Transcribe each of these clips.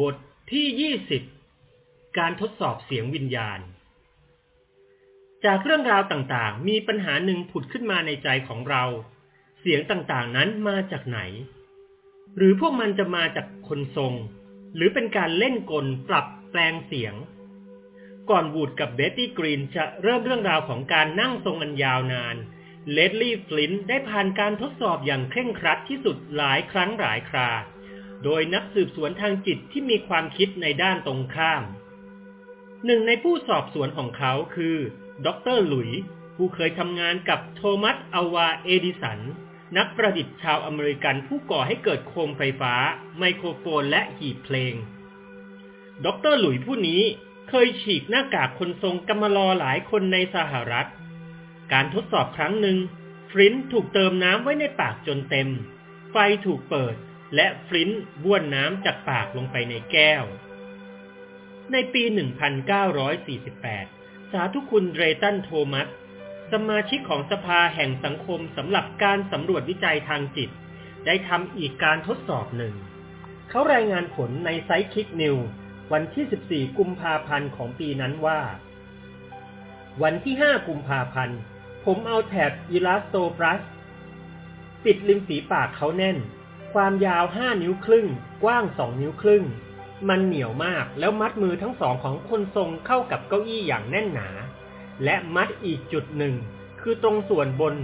บทที่ 20 การทดสอบเสียงวิญญาณ จากเรื่องราวต่างๆ มีปัญหาหนึ่งผุดขึ้นมาในใจของเรา เสียงต่างๆนั้นมาจากไหน หรือพวกมันจะมาจากคนทรง หรือเป็นการเล่นกลปรับแปลงเสียง ก่อนวูดกับเบตตี้กรีนจะเริ่มเรื่องราวของการนั่งทรงอันยาวนาน เลดลี่ฟลินได้ผ่านการทดสอบอย่างเคร่งครัดที่สุดหลายครั้งหลายครา โดยนักสืบสวนทางจิตที่มีความคิดในด้านตรงข้าม หนึ่งในผู้สอบสวนของเขาคือดรหลุย ผู้เคยทำงานกับโทมัสอวาเอดิสัน นักประดิษฐ์ชาวอเมริกันผู้ก่อให้เกิดโคมไฟฟ้า ไมโครโฟนและหีบเพลง ดรหลุยผู้นี้เคยฉีกหน้ากากคนทรงกำมะลอหลายคนในสหรัฐ การทดสอบครั้งหนึ่งฟลินต์ถูกเติมน้ำไว้ในปากจนเต็ม ไฟถูกเปิด และฟลินต์บ้วนน้ำจากปากลงไปในแก้ว ในปี 1948 สาธุคุณเดรตันโทมัส สมาชิกของสภาแห่งสังคมสำหรับการสำรวจวิจัยทางจิต ได้ทำอีกการทดสอบหนึ่ง เขารายงานผลใน Psychic News วันที่ 14 กุมภาพันธ์ของปีนั้นว่า วันที่ 5 กุมภาพันธ์ ผมเอาแถบอิลาสโตปรัส ปิดริมฝีปากเขาแน่น ความยาว 5 นิ้วครึ่ง กว้าง 2 นิ้วครึ่ง มันเหนียวมากแล้วมัดมือทั้งสองของคนทรงเข้ากับเก้าอี้อย่างแน่นหนา และมัดอีกจุดหนึ่ง คือตรงส่วนบน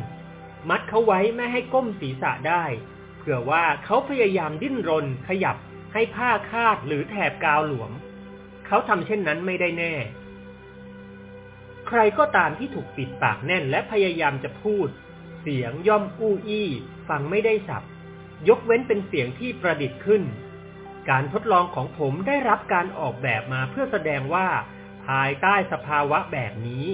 มัดเขาไว้ไม่ให้ก้มศีรษะได้ เผื่อว่าเขาพยายามดิ้นรนขยับให้ผ้าคาดหรือแถบกาวหลวม เขาทำเช่นนั้นไม่ได้แน่ ใครก็ตามที่ถูกปิดปากแน่นและพยายามจะพูด เสียงย่อมอู้อี้ ฟังไม่ได้สับ ยกเว้นเป็นเสียงที่ประดิษฐ์ขึ้น การทดลองของผมได้รับการออกแบบมาเพื่อแสดงว่า ภายใต้สภาวะแบบนี้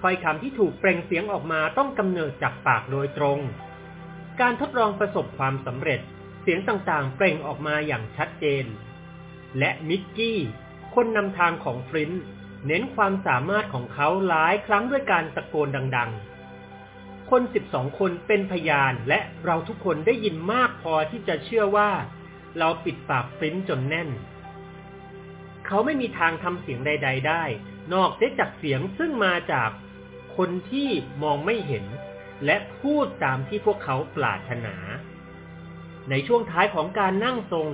ถ้อยคำที่ถูกเปล่งเสียงออกมาต้องกำเนิดจากปากโดยตรง การทดลองประสบความสำเร็จ เสียงต่างๆ เปล่งออกมาอย่างชัดเจน และมิกกี้ คนนำทางของฟรินเน้นความสามารถของเขาหลายครั้งด้วยการตะโกนดัง ๆ คนสิบสองคนเป็นพยานและเราทุกคนได้ยินมากพอที่จะเชื่อว่า เราปิดปากฟรินจนแน่น เขาไม่มีทางทำเสียงใด ๆ ได้ นอกจากเสียงซึ่งมาจากคนที่มองไม่เห็น และพูดตามที่พวกเขาปรารถนา ในช่วงท้ายของการนั่งทรง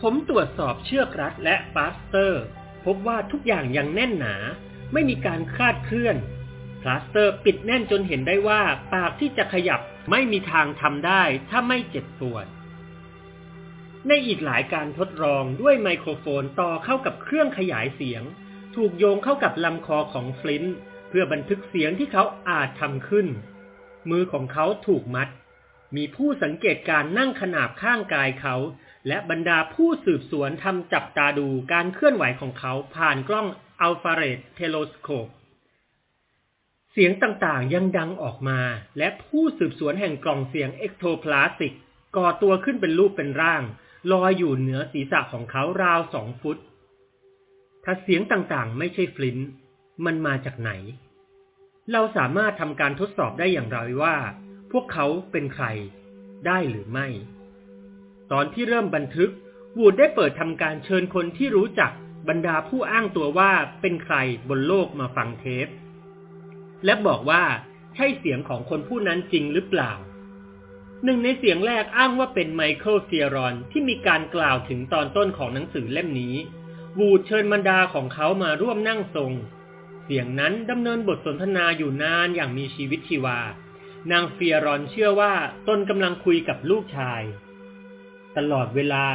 ผมตรวจสอบเชือกรัดและพลาสเตอร์ พบว่าทุกอย่างยังแน่นหนา ไม่มีการคลาดเคลื่อน พลาสเตอร์ปิดแน่นจนเห็นได้ว่า ปากที่จะขยับไม่มีทางทำได้ถ้าไม่เจ็บปวด ในอีกหลายการทดลองด้วยไมโครโฟนต่อเข้ากับเครื่องขยายเสียง ถูกโยงเข้ากับลำคอของฟลินต์เพื่อบันทึกเสียงที่เขาอาจทำขึ้น มือของเขาถูกมัด มีผู้สังเกตการณ์นั่งขนาบข้างกายเขา และบรรดาผู้สืบสวนทำจับตาดูการเคลื่อนไหวของเขาผ่านกล้องอินฟราเรด telescope เสียงต่างๆยังดังออกมา และผู้สืบสวนแห่งกล่องเสียง ectoplastic ก่อตัวขึ้นเป็นรูปเป็นร่าง ลอยอยู่เหนือศีรษะของเขาราวสองฟุต ถ้าเสียงต่างๆ ไม่ใช่ฟลินต์มันมาจากไหน เราสามารถทำการทดสอบได้อย่างไรว่า พวกเขาเป็นใคร ได้หรือไม่ ตอนที่เริ่มบันทึก วูดได้เปิดทำการเชิญคนที่รู้จักบรรดาผู้อ้างตัวว่าเป็นใครบนโลกมาฟังเทป และบอกว่าใช่เสียงของคนผู้นั้นจริงหรือเปล่า หนึ่งในเสียงแรกอ้างว่าเป็นไมเคิลเซียรอนที่มีการกล่าวถึงตอนต้นของหนังสือเล่มนี้ วูดเชิญบรรดาของเขามาร่วมนั่งทรง เสียงนั้นดำเนินบทสนทนาอยู่นานอย่างมีชีวิตชีวา นางเฟียรอนเชื่อว่าตนกำลังคุยกับลูกชาย ตลอดเวลา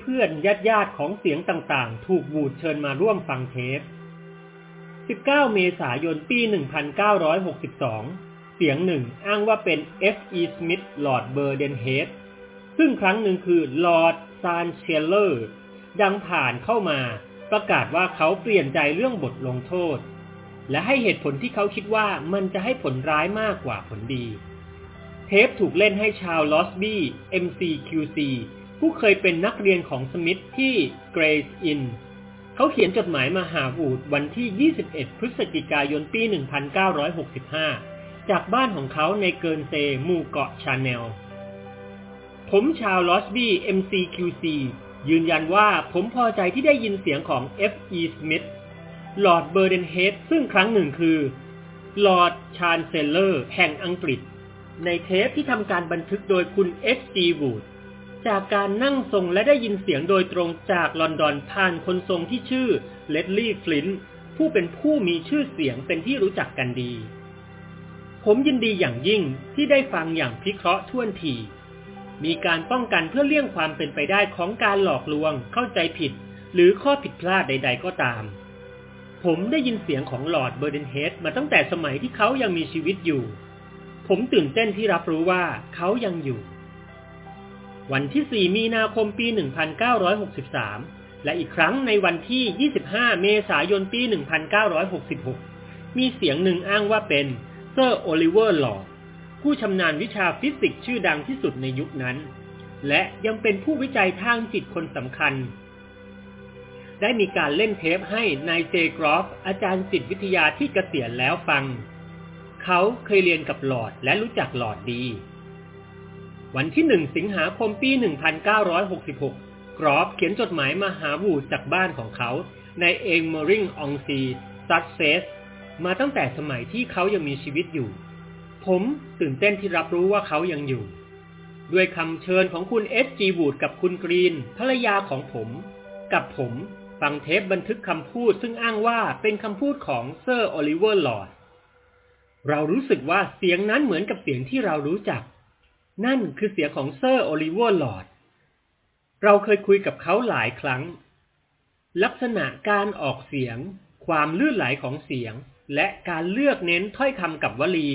เพื่อนๆญาติๆของเสียงต่างๆ ถูกวูดเชิญมาร่วมฟังเทป 19 เมษายน ปี 1962 เสียงหนึ่งอ้างว่าเป็น F.E. Smith Lord Burdenhead ซึ่งครั้งหนึ่งคือ Lord s a n c h e l l e r ดังผ่านเข้ามาประกาศว่าเขาเปลี่ยนใจเรื่องบทลงโทษ และให้เหตุผลที่เขาคิดว่ามันจะให้ผลร้ายมากกว่าผลดี เทปถูกเล่นให้ชาวลอสบี้ MCQC ผู้เคยเป็นนักเรียนของสมิธที่เกรซอิน เขาเขียนจดหมายมาหาวูดวันที่ 21 พฤศจิกายน ปี 1965 จากบ้านของเขาในเกิร์นซีย์หมู่เกาะชาแนล ผมชาร์ลส์ลอสบี้ MC QC ยืนยันว่าผมพอใจที่ได้ยินเสียงของ F.E. Smith ลอร์ดเบอร์เคนเฮดซึ่งครั้งหนึ่งคือ Lord Chancellor แห่งอังกฤษ ในเทปที่ทำการบันทึกโดยคุณ F.G. Wood จากการนั่งทรงและได้ยินเสียงโดยตรงจากลอนดอนผ่านคนทรงที่ชื่อเลดลี่ฟลินผู้เป็นผู้มีชื่อเสียงเป็นที่รู้จักกันดี ผมยินดีอย่างยิ่งที่ได้ฟังอย่างพิเคราะห์ท่วนที มีการป้องกันเพื่อเลี่ยงความเป็นไปได้ของการหลอกลวง เข้าใจผิด หรือข้อผิดพลาดใด ๆ ก็ตาม ผมได้ยินเสียงของหลอร์ดเบอร์เดนเฮดมาตั้งแต่สมัยที่เขายังมีชีวิตอยู่ ผมตื่นเต้นที่รับรู้ว่าเขายังอยู่ วันที่ 4 มีนาคมปี 1963 และอีกครั้งในวันที่ 25 เมษายนปี 1966 มีเสียงหนึ่งอ้างว่าเป็นเซอร์โอลิเวอร์ลอดจ์ผู้ชำนาญวิชาฟิสิกส์ชื่อดังที่สุดในยุคนั้น และยังเป็นผู้วิจัยทางจิตคนสำคัญ ได้มีการเล่นเทปให้นายเจกรอฟ อาจารย์จิตวิทยาที่เกษียณแล้วฟัง เขาเคยเรียนกับลอดจ์และรู้จักลอดจ์ดี วันที่หนึ่งสิงหาคมปี 1966 กรอฟเขียนจดหมายมาหาวูดจากบ้านของเขาในเองมอริงองซีซัสเซสมาตั้งแต่สมัยที่เขายังมีชีวิตอยู่ ผมตื่นเต้นที่รับรู้ว่าเขายังอยู่ ด้วยคำเชิญของคุณเอสจีวูดกับคุณกรีน ภรรยาของผม กับผมฟังเทปบันทึกคำพูดซึ่งอ้างว่าเป็นคำพูดของเซอร์โอลิเวอร์ลอร์ดเรารู้สึกว่าเสียงนั้นเหมือนกับเสียงที่เรารู้จัก นั่นคือเสียงของเซอร์โอลิเวอร์ลอดจ์ เราเคยคุยกับเขาหลายครั้ง ลักษณะการออกเสียง ความลื่นไหลของเสียง และการเลือกเน้นถ้อยคำกับวลี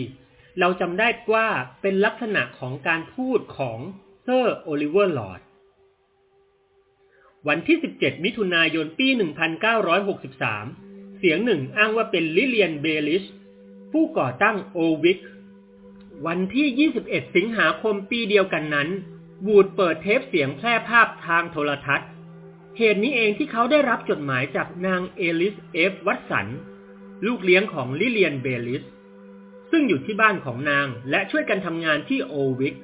เราจำได้ว่าเป็นลักษณะของการพูดของเซอร์โอลิเวอร์ลอดจ์ วันที่ 17 มิถุนายน ปี 1963 เสียงหนึ่งอ้างว่าเป็นลิเลียนเบลิส ผู้ก่อตั้งโอลด์วิก วันที่ 21 สิงหาคมปีเดียวกันนั้น วูดเปิดเทปเสียงแพร่ภาพทางโทรทัศน์ เหตุนี้เองที่เขาได้รับจดหมายจากนางเอลิสเอฟวัตสัน ลูกเลี้ยงของลิเลียนเบลิส ซึ่งอยู่ที่บ้านของนางและช่วยกันทำงานที่โอลด์วิก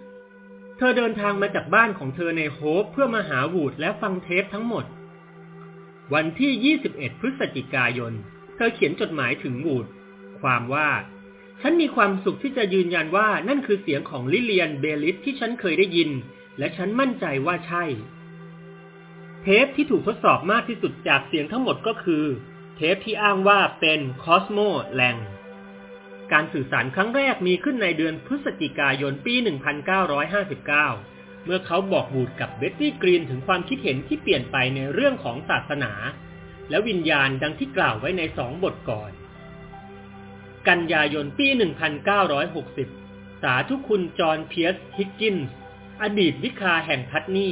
เธอเดินทางมาจากบ้านของเธอในโฮปเพื่อมาหาวูดและฟังเทปทั้งหมด วันที่ 21 พฤศจิกายน เธอเขียนจดหมายถึงวูด ความว่า ฉันมีความสุขที่จะยืนยันว่านั่นคือเสียงของลิเลียนเบลิสที่ฉันเคยได้ยิน และฉันมั่นใจว่าใช่ เทปที่ถูกทดสอบมากที่สุดจากเสียงทั้งหมดก็คือ เทปที่อ้างว่าเป็นคอสโมแลงการสื่อสารครั้งแรกมีขึ้นในเดือนพฤศจิกายนปี 1959 เมื่อเขาบอกวูดกับเบ็ตตี้กรีนถึงความคิดเห็นที่เปลี่ยนไปในเรื่องของศาสนา และวิญญาณดังที่กล่าวไว้ในสองบทก่อน กันยายนปี 1960 สาธุคุณจอห์นเพียร์สฮิกกินส์อดีตวิคาแห่งพัทนี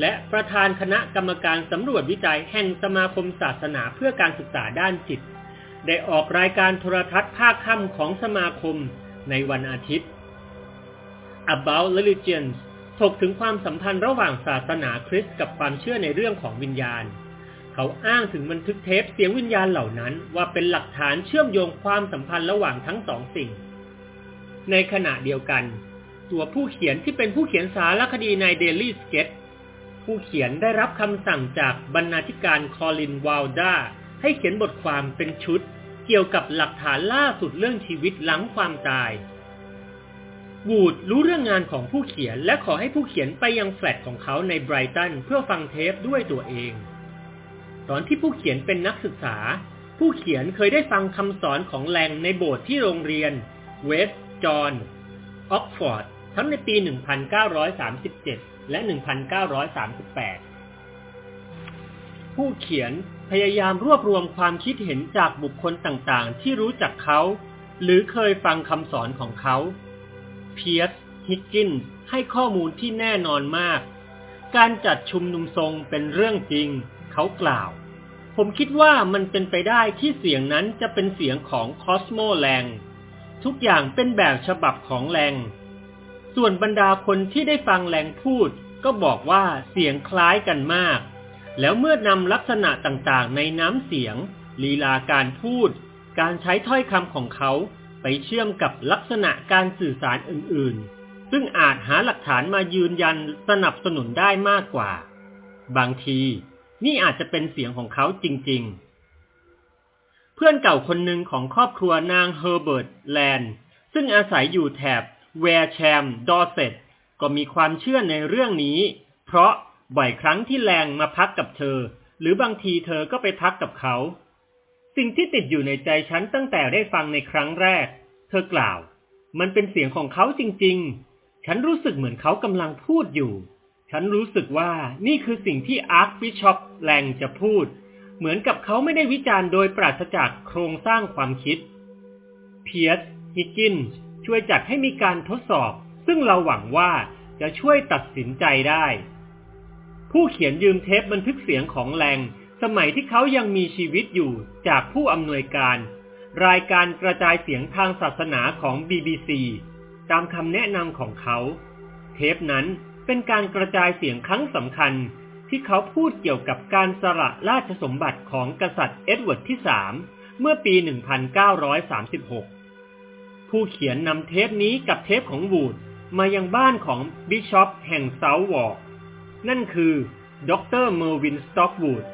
และประธานคณะกรรมการสำรวจวิจัยแห่งสมาคมศาสนาเพื่อการศึกษาด้านจิต ได้ออกรายการโทรทัศน์ภาคค่ำของสมาคมในวันอาทิตย์ About Religions ถกถึงความสัมพันธ์ระหว่างศาสนาคริสต์กับความเชื่อในเรื่องของวิญญาณ เขาอ้างถึงบันทึกเทปเสียงวิญญาณเหล่านั้น ว่าเป็นหลักฐานเชื่อมโยงความสัมพันธ์ระหว่างทั้งสองสิ่ง ในขณะเดียวกัน ตัวผู้เขียนที่เป็นผู้เขียนสารคดีใน Daily Sketch ผู้เขียนได้รับคำสั่งจากบรรณาธิการคอลินวาลดาให้เขียนบทความเป็นชุด เกี่ยวกับหลักฐานล่าสุดเรื่องชีวิตหลังความตายวูดรู้เรื่องงานของผู้เขียนและขอให้ผู้เขียนไปยังแฟลตของเขาในไบรตันเพื่อฟังเทปด้วยตัวเอง ตอนที่ผู้เขียนเป็นนักศึกษา ผู้เขียนเคยได้ฟังคำสอนของแลงในโบสถ์ที่โรงเรียน เซนต์จอห์นออกซ์ฟอร์ดทั้งในปี 1937 และ 1938 ผู้เขียนพยายามรวบรวมความคิดเห็นจากบุคคลต่างๆ ที่รู้จักเขา หรือเคยฟังคำสอนของเขาเพียร์สฮิกกินส์ให้ข้อมูลที่แน่นอนมาก การจัดชุมนุมทรงเป็นเรื่องจริง เขากล่าว ผมคิดว่ามันเป็นไปได้ที่เสียงนั้นจะเป็นเสียงของคอสโมแรงทุกอย่างเป็นแบบฉบับของแรงส่วนบรรดาคนที่ได้ฟังแลงพูดก็บอกว่าเสียงคล้ายกันมาก แล้วเมื่อนำลักษณะต่างๆ ในน้ำเสียง ลีลาการพูด การใช้ถ้อยคำของเขาไปเชื่อมกับลักษณะการสื่อสารอื่นๆ ซึ่งอาจหาหลักฐานมายืนยันสนับสนุนได้มากกว่า บางที นี่อาจจะเป็นเสียงของเขาจริง ๆ เพื่อนเก่าคนหนึ่งของครอบครัวนางเฮอร์เบิร์ตแลนด์ซึ่งอาศัยอยู่แถบแวร์แชม ดอร์เซตก็มีความเชื่อในเรื่องนี้ เพราะบ่อยครั้งที่แลงมาพักกับเธอ หรือบางทีเธอก็ไปพักกับเขา สิ่งที่ติดอยู่ในใจฉันตั้งแต่ได้ฟังในครั้งแรก เธอกล่าว มันเป็นเสียงของเขาจริง ๆ ฉันรู้สึกเหมือนเขากำลังพูดอยู่ ฉันรู้สึกว่านี่คือสิ่งที่อาร์คบิชอปแลงจะพูด เหมือนกับเขาไม่ได้วิจารณ์โดยปราศจากโครงสร้างความคิด เพียร์สฮิกกินช่วยจัดให้มีการทดสอบ ซึ่งเราหวังว่าจะช่วยตัดสินใจได้ ผู้เขียนยืมเทปบันทึกเสียงของแลงสมัยที่เขายังมีชีวิตอยู่จากผู้อำนวยการ รายการกระจายเสียงทางศาสนาของ BBC ตามคำแนะนำของเขา เทปนั้น เป็นการกระจายเสียงครั้งสำคัญที่เขาพูดเกี่ยวกับการสละราชสมบัติของกษัตริย์เอ็ดเวิร์ดที่สามเมื่อปี 1936 ผู้เขียนนำเทปนี้กับเทปของวูดมายังบ้านของบิชอปแห่งเซาท์วอร์กนั่นคือดรเมอร์วินสต็อกวูด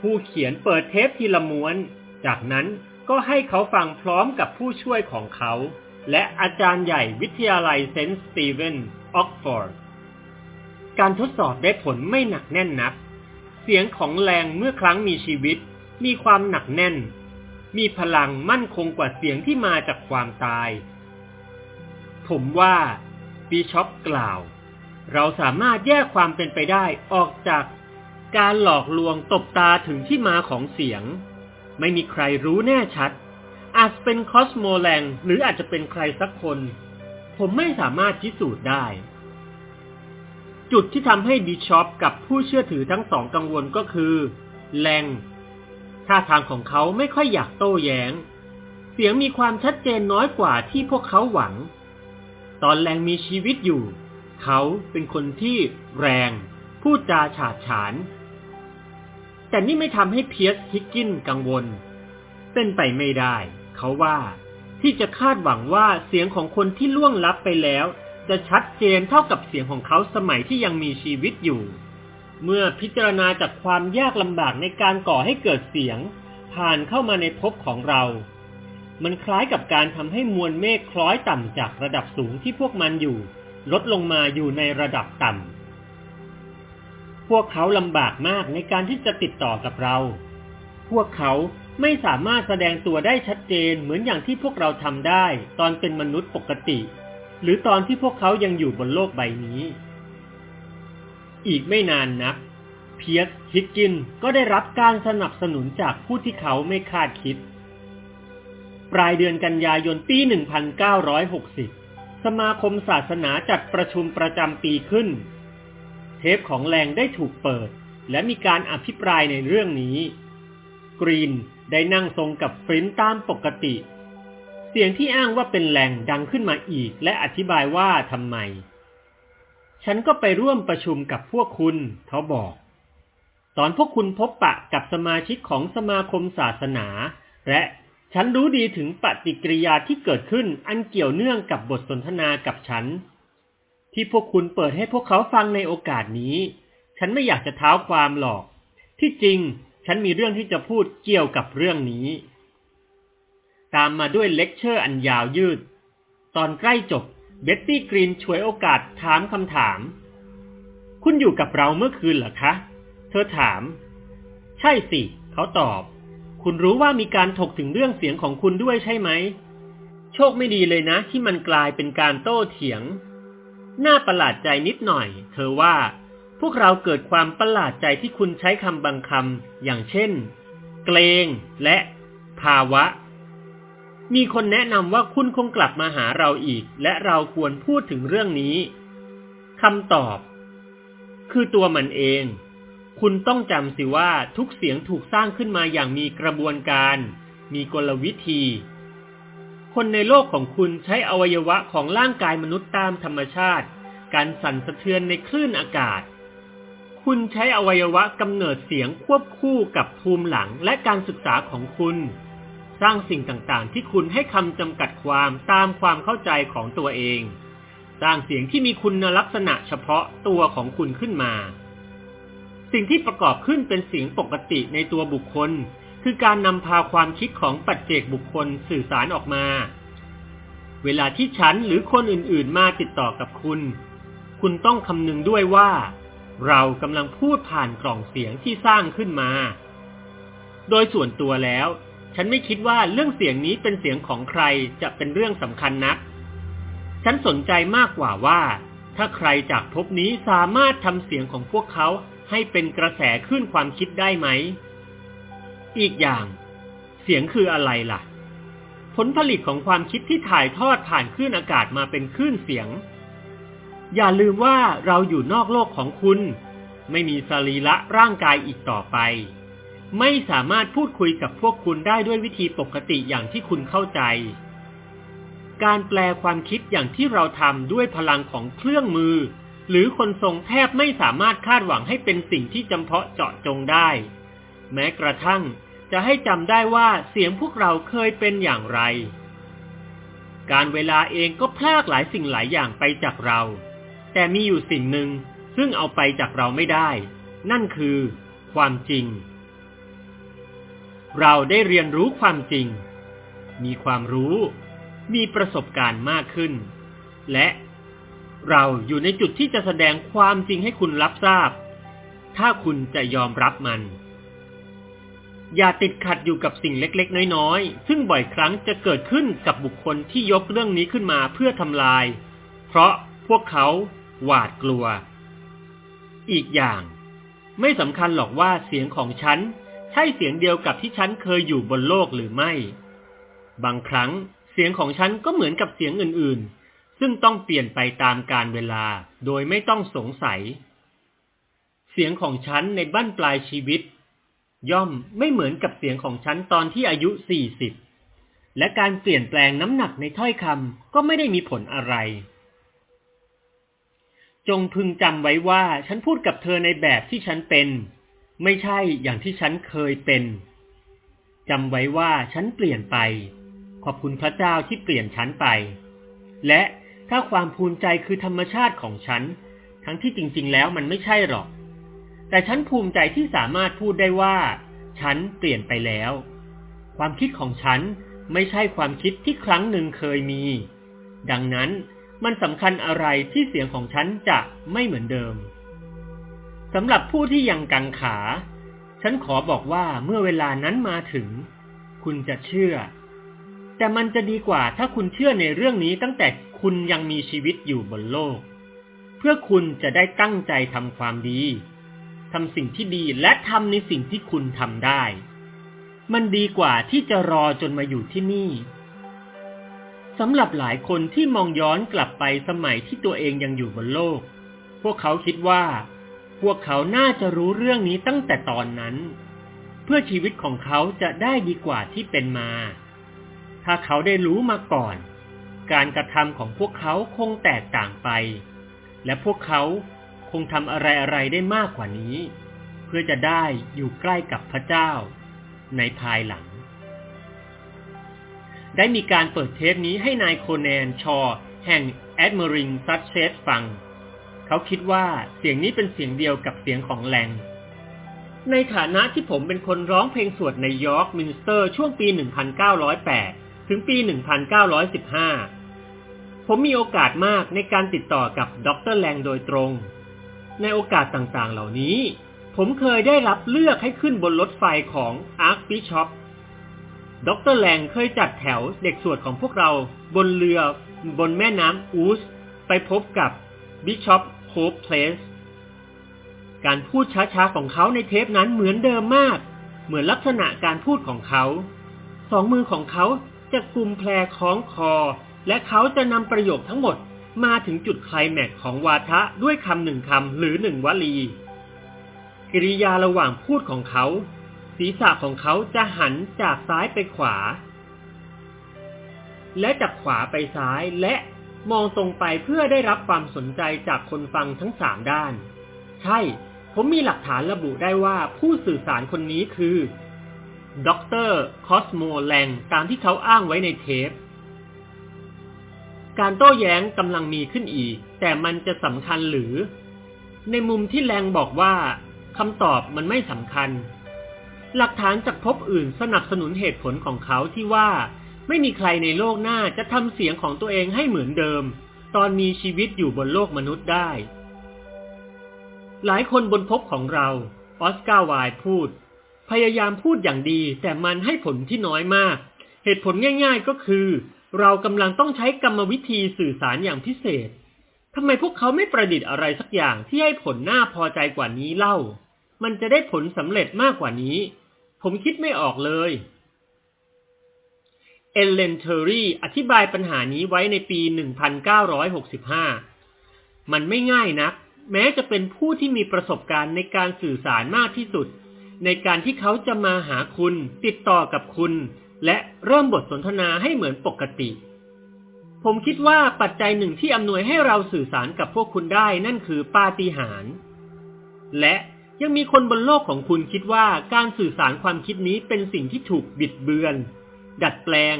ผู้เขียนเปิดเทปทีละม้วน จากนั้นก็ให้เขาฟังพร้อมกับผู้ช่วยของเขา และอาจารย์ใหญ่วิทยาลัยเซนต์สตีเวนออกฟอร์ด การทดสอบได้ผลไม่หนักแน่นนัก เสียงของแลงเมื่อครั้งมีชีวิต มีความหนักแน่น มีพลังมั่นคงกว่าเสียงที่มาจากความตาย ผมว่าบีชอปกล่าว เราสามารถแยกความเป็นไปได้ออกจากการหลอกลวงตบตาถึงที่มาของเสียง ไม่มีใครรู้แน่ชัด อาจเป็นคอสโมแลงหรืออาจจะเป็นใครสักคน ผมไม่สามารถพิสูจน์ได้ จุดที่ทำให้บิชอปกับผู้เชื่อถือทั้งสองกังวลก็คือแรงท่าทางของเขาไม่ค่อยอยากโต้แยง้ง เสียงมีความชัดเจนน้อยกว่าที่พวกเขาหวัง ตอนแรงมีชีวิตอยู่ เขาเป็นคนที่แรง พูดจาฉาดฉาน แต่นี่ไม่ทำให้เพียสฮิกกินกังวล เป็นไปไม่ได้ เขาว่าที่จะคาดหวังว่าเสียงของคนที่ล่วงลับไปแล้ว จะชัดเจนเท่ากับเสียงของเขาสมัยที่ยังมีชีวิตอยู่ เมื่อพิจารณาจากความยากลำบากในการก่อให้เกิดเสียง ผ่านเข้ามาในภพของเรา มันคล้ายกับการทำให้มวลเมฆคล้อยต่ำจากระดับสูงที่พวกมันอยู่ ลดลงมาอยู่ในระดับต่ำพวกเขาลำบากมากในการที่จะติดต่อกับเรา พวกเขาไม่สามารถแสดงตัวได้ชัดเจนเหมือนอย่างที่พวกเราทำได้ ตอนเป็นมนุษย์ปกติ หรือตอนที่พวกเขายังอยู่บนโลกใบนี้ อีกไม่นานนัก เพียสฮิกกินก็ได้รับการสนับสนุนจากผู้ที่เขาไม่คาดคิด ปลายเดือนกันยายนปี 1960 สมาคมศาสนาจัดประชุมประจำปีขึ้น เทปของแรงได้ถูกเปิด และมีการอภิปรายในเรื่องนี้ กรีนได้นั่งทรงกับฟรินตามปกติ เสียงที่อ้างว่าเป็นแรงดังขึ้นมาอีก และอธิบายว่าทำไม ฉันก็ไปร่วมประชุมกับพวกคุณ เขาบอก ตอนพวกคุณพบปะกับสมาชิกของสมาคมศาสนา และฉันรู้ดีถึงปฏิกิริยาที่เกิดขึ้นอันเกี่ยวเนื่องกับบทสนทนากับฉัน ที่พวกคุณเปิดให้พวกเขาฟังในโอกาสนี้ ฉันไม่อยากจะเท้าความหรอก ที่จริงฉันมีเรื่องที่จะพูดเกี่ยวกับเรื่องนี้ ตามมาด้วยเลคเชอร์อันยาวยืด ตอนใกล้จบเบ็ตตี้กรีนฉวยโอกาสถามคำถาม คุณอยู่กับเราเมื่อคืนเหรอคะ เธอถาม ใช่สิ เขาตอบ คุณรู้ว่ามีการถกถึงเรื่องเสียงของคุณด้วยใช่ไหม โชคไม่ดีเลยนะ ที่มันกลายเป็นการโต้เถียง น่าประหลาดใจนิดหน่อย เธอว่า พวกเราเกิดความประหลาดใจที่คุณใช้คำบางคำอย่างเช่น เกรงและ ภาวะ มีคนแนะนำว่าคุณคงกลับมาหาเราอีก และเราควรพูดถึงเรื่องนี้คำตอบ คือตัวมันเอง คุณต้องจำสิว่าทุกเสียงถูกสร้างขึ้นมาอย่างมีกระบวนการ มีกลวิธี คนในโลกของคุณใช้อวัยวะของร่างกายมนุษย์ตามธรรมชาติ การสั่นสะเทือนในคลื่นอากาศ คุณใช้อวัยวะกำเนิดเสียงควบคู่กับภูมิหลังและการศึกษาของคุณ สร้างสิ่งต่างๆ ที่คุณให้คำจำกัดความตามความเข้าใจของตัวเอง สร้างเสียงที่มีคุณลักษณะเฉพาะตัวของคุณขึ้นมา สิ่งที่ประกอบขึ้นเป็นเสียงปกติในตัวบุคคล คือการนำพาความคิดของปัจเจกบุคคลสื่อสารออกมา เวลาที่ฉันหรือคนอื่นๆมาติดต่อกับคุณ คุณต้องคำนึงด้วยว่า เรากำลังพูดผ่านกล่องเสียงที่สร้างขึ้นมา โดยส่วนตัวแล้ว ฉันไม่คิดว่าเรื่องเสียงนี้เป็นเสียงของใครจะเป็นเรื่องสำคัญนัก ฉันสนใจมากกว่าว่า ถ้าใครจากภพนี้สามารถทำเสียงของพวกเขาให้เป็นกระแสขึ้นความคิดได้ไหม อีกอย่าง เสียงคืออะไรล่ะ ผลผลิตของความคิดที่ถ่ายทอดผ่านคลื่นอากาศมาเป็นคลื่นเสียง อย่าลืมว่าเราอยู่นอกโลกของคุณ ไม่มีสรีระร่างกายอีกต่อไป ไม่สามารถพูดคุยกับพวกคุณได้ด้วยวิธีปกติอย่างที่คุณเข้าใจ การแปลความคิดอย่างที่เราทำด้วยพลังของเครื่องมือ หรือคนทรงแทบไม่สามารถคาดหวังให้เป็นสิ่งที่จำเพาะเจาะจงได้ แม้กระทั่งจะให้จำได้ว่าเสียงพวกเราเคยเป็นอย่างไร การเวลาเองก็พลากหลายสิ่งหลายอย่างไปจากเรา แต่มีอยู่สิ่งหนึ่งซึ่งเอาไปจากเราไม่ได้ นั่นคือ ความจริง เราได้เรียนรู้ความจริง มีความรู้ มีประสบการณ์มากขึ้น และเราอยู่ในจุดที่จะแสดงความจริงให้คุณรับทราบ ถ้าคุณจะยอมรับมัน อย่าติดขัดอยู่กับสิ่งเล็กๆ น้อยๆ ซึ่งบ่อยครั้งจะเกิดขึ้นกับบุคคลที่ยกเรื่องนี้ขึ้นมาเพื่อทำลาย เพราะพวกเขาหวาดกลัว อีกอย่าง ไม่สำคัญหรอกว่าเสียงของฉัน ใช่เสียงเดียวกับที่ฉันเคยอยู่บนโลกหรือไม่ บางครั้งเสียงของฉันก็เหมือนกับเสียงอื่นๆ ซึ่งต้องเปลี่ยนไปตามกาลเวลาโดยไม่ต้องสงสัย เสียงของฉันในบั้นปลายชีวิต ย่อมไม่เหมือนกับเสียงของฉันตอนที่อายุสี่สิบและการเปลี่ยนแปลงน้ำหนักในถ้อยคำก็ไม่ได้มีผลอะไร จงพึงจำไว้ว่าฉันพูดกับเธอในแบบที่ฉันเป็น ไม่ใช่อย่างที่ฉันเคยเป็นจำไว้ว่าฉันเปลี่ยนไป ขอบคุณพระเจ้าที่เปลี่ยนฉันไป และถ้าความภูมิใจคือธรรมชาติของฉัน ทั้งที่จริง ๆ แล้วมันไม่ใช่หรอก แต่ฉันภูมิใจที่สามารถพูดได้ว่า ฉันเปลี่ยนไปแล้ว ความคิดของฉันไม่ใช่ความคิดที่ครั้งหนึ่งเคยมี ดังนั้นมันสำคัญอะไรที่เสียงของฉันจะไม่เหมือนเดิม สำหรับผู้ที่ยังกังขา ฉันขอบอกว่าเมื่อเวลานั้นมาถึง คุณจะเชื่อ แต่มันจะดีกว่าถ้าคุณเชื่อในเรื่องนี้ตั้งแต่คุณยังมีชีวิตอยู่บนโลก เพื่อคุณจะได้ตั้งใจทำความดีทำสิ่งที่ดีและทำในสิ่งที่คุณทำได้ มันดีกว่าที่จะรอจนมาอยู่ที่นี่สำหรับหลายคนที่มองย้อนกลับไปสมัยที่ตัวเองยังอยู่บนโลก พวกเขาคิดว่า พวกเขาน่าจะรู้เรื่องนี้ตั้งแต่ตอนนั้น เพื่อชีวิตของเขาจะได้ดีกว่าที่เป็นมา ถ้าเขาได้รู้มาก่อน การกระทำของพวกเขาคงแตกต่างไป และพวกเขาคงทำอะไรอะไรได้มากกว่านี้ เพื่อจะได้อยู่ใกล้กับพระเจ้า ในภายหลัง ได้มีการเปิดเทปนี้ให้นายโคแนนชอ แห่งแอดเมริงซัตเชสฟัง เขาคิดว่าเสียงนี้เป็นเสียงเดียวกับเสียงของแลงในฐานะที่ผมเป็นคนร้องเพลงสวดในยอร์กมินสเตอร์ช่วงปี 1908 ถึงปี 1915 ผมมีโอกาสมากในการติดต่อกับดรแลงโดยตรง ในโอกาสต่างๆ เหล่านี้ ผมเคยได้รับเลือกให้ขึ้นบนรถไฟของอาร์คบิชอปดรแลงเคยจัดแถวเด็กสวดของพวกเราบนเรือบนแม่น้ำอูส ไปพบกับบิชอป โฮปเพลสการพูดช้าๆของเขาในเทปนั้นเหมือนเดิมมาก เหมือนลักษณะการพูดของเขา สองมือของเขาจะกุมแพรคล้องคอ และเขาจะนำประโยคทั้งหมดมาถึงจุดไคลแมกซ์ของวาทะด้วยคำหนึ่งคำหรือหนึ่งวลี กิริยาระหว่างพูดของเขา ศีรษะของเขาจะหันจากซ้ายไปขวา และจากขวาไปซ้ายและ มองตรงไปเพื่อได้รับความสนใจจากคนฟังทั้งสามด้าน ใช่ ผมมีหลักฐานระบุได้ว่าผู้สื่อสารคนนี้คือด็อกเตอร์คอสโมแลงตามที่เขาอ้างไว้ในเทป การโต้แย้งกำลังมีขึ้นอีก แต่มันจะสำคัญหรือ ในมุมที่แลงบอกว่าคำตอบมันไม่สำคัญ หลักฐานจากพบอื่นสนับสนุนเหตุผลของเขาที่ว่า ไม่มีใครในโลกหน้าจะทำเสียงของตัวเองให้เหมือนเดิม ตอนมีชีวิตอยู่บนโลกมนุษย์ได้ หลายคนบนภพของเรา ออสการ์ไวน์พูด พยายามพูดอย่างดี แต่มันให้ผลที่น้อยมาก เหตุผลง่าย ๆก็คือ เรากำลังต้องใช้กรรมวิธีสื่อสารอย่างพิเศษทำไมพวกเขาไม่ประดิษฐ์อะไรสักอย่างที่ให้ผลน่าพอใจกว่านี้เล่า มันจะได้ผลสำเร็จมากกว่านี้ ผมคิดไม่ออกเลย เอลเลนเทอรี่อธิบายปัญหานี้ไว้ในปี 1965 มันไม่ง่ายนัก แม้จะเป็นผู้ที่มีประสบการณ์ในการสื่อสารมากที่สุด ในการที่เขาจะมาหาคุณ ติดต่อกับคุณ และเริ่มบทสนทนาให้เหมือนปกติ ผมคิดว่าปัจจัยหนึ่งที่อำนวยให้เราสื่อสารกับพวกคุณได้นั่นคือปาฏิหาริย์และยังมีคนบนโลกของคุณคิดว่าการสื่อสารความคิดนี้เป็นสิ่งที่ถูกบิดเบือน ดัดแปลง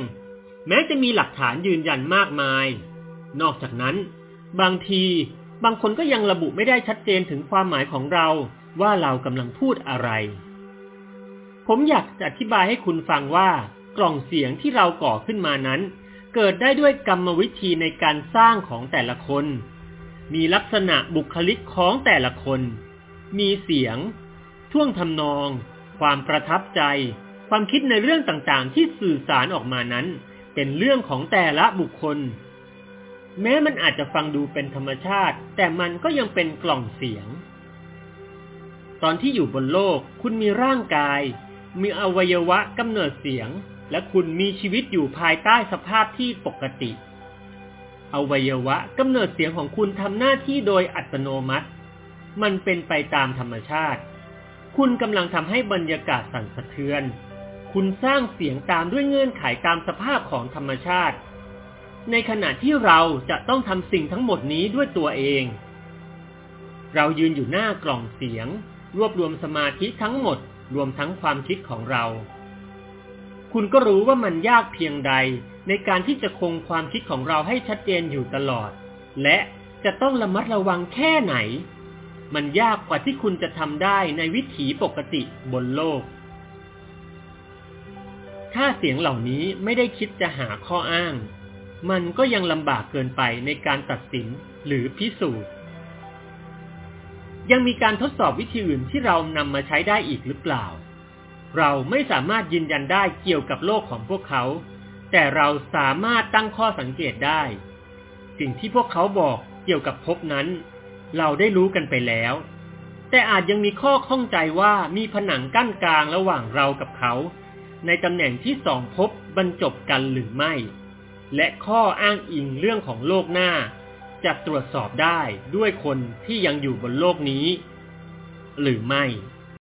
แม้จะมีหลักฐานยืนยันมากมาย นอกจากนั้น บางทีบางคนก็ยังระบุไม่ได้ชัดเจนถึงความหมายของเราว่าเรากำลังพูดอะไร ผมอยากจะอธิบายให้คุณฟังว่ากล่องเสียงที่เราก่อขึ้นมานั้น เกิดได้ด้วยกรรมวิธีในการสร้างของแต่ละคน มีลักษณะบุคลิกของแต่ละคน มีเสียง ท่วงทำนอง ความประทับใจ ความคิดในเรื่องต่างๆ ที่สื่อสารออกมานั้น เป็นเรื่องของแต่ละบุคคล แม้มันอาจจะฟังดูเป็นธรรมชาติ แต่มันก็ยังเป็นกล่องเสียง ตอนที่อยู่บนโลก คุณมีร่างกาย มีอวัยวะกำเนิดเสียง และคุณมีชีวิตอยู่ภายใต้สภาพที่ปกติ อวัยวะกำเนิดเสียงของคุณทำหน้าที่โดยอัตโนมัติ มันเป็นไปตามธรรมชาติ คุณกำลังทำให้บรรยากาศสั่นสะเทือน คุณสร้างเสียงตามด้วยเงื่อนไขตามสภาพของธรรมชาติ ในขณะที่เราจะต้องทำสิ่งทั้งหมดนี้ด้วยตัวเอง เรายืนอยู่หน้ากล่องเสียง รวบรวมสมาธิทั้งหมด รวมทั้งความคิดของเรา คุณก็รู้ว่ามันยากเพียงใดในการที่จะคงความคิดของเราให้ชัดเจนอยู่ตลอด และจะต้องระมัดระวังแค่ไหน มันยากกว่าที่คุณจะทำได้ในวิถีปกติบนโลก ถ้าเสียงเหล่านี้ไม่ได้คิดจะหาข้ออ้าง มันก็ยังลำบากเกินไปในการตัดสินหรือพิสูจน์ ยังมีการทดสอบวิธีอื่นที่เรานำมาใช้ได้อีกหรือเปล่า เราไม่สามารถยืนยันได้เกี่ยวกับโลกของพวกเขา แต่เราสามารถตั้งข้อสังเกตได้ สิ่งที่พวกเขาบอกเกี่ยวกับภพนั้น เราได้รู้กันไปแล้ว แต่อาจยังมีข้อข้องใจว่ามีผนังกั้นกลางระหว่างเรากับเขา ในตำแหน่งที่สองพบบรรจบกันหรือไม่ และข้ออ้างอิงเรื่องของโลกหน้า จะตรวจสอบได้ด้วยคนที่ยังอยู่บนโลกนี้ หรือไม่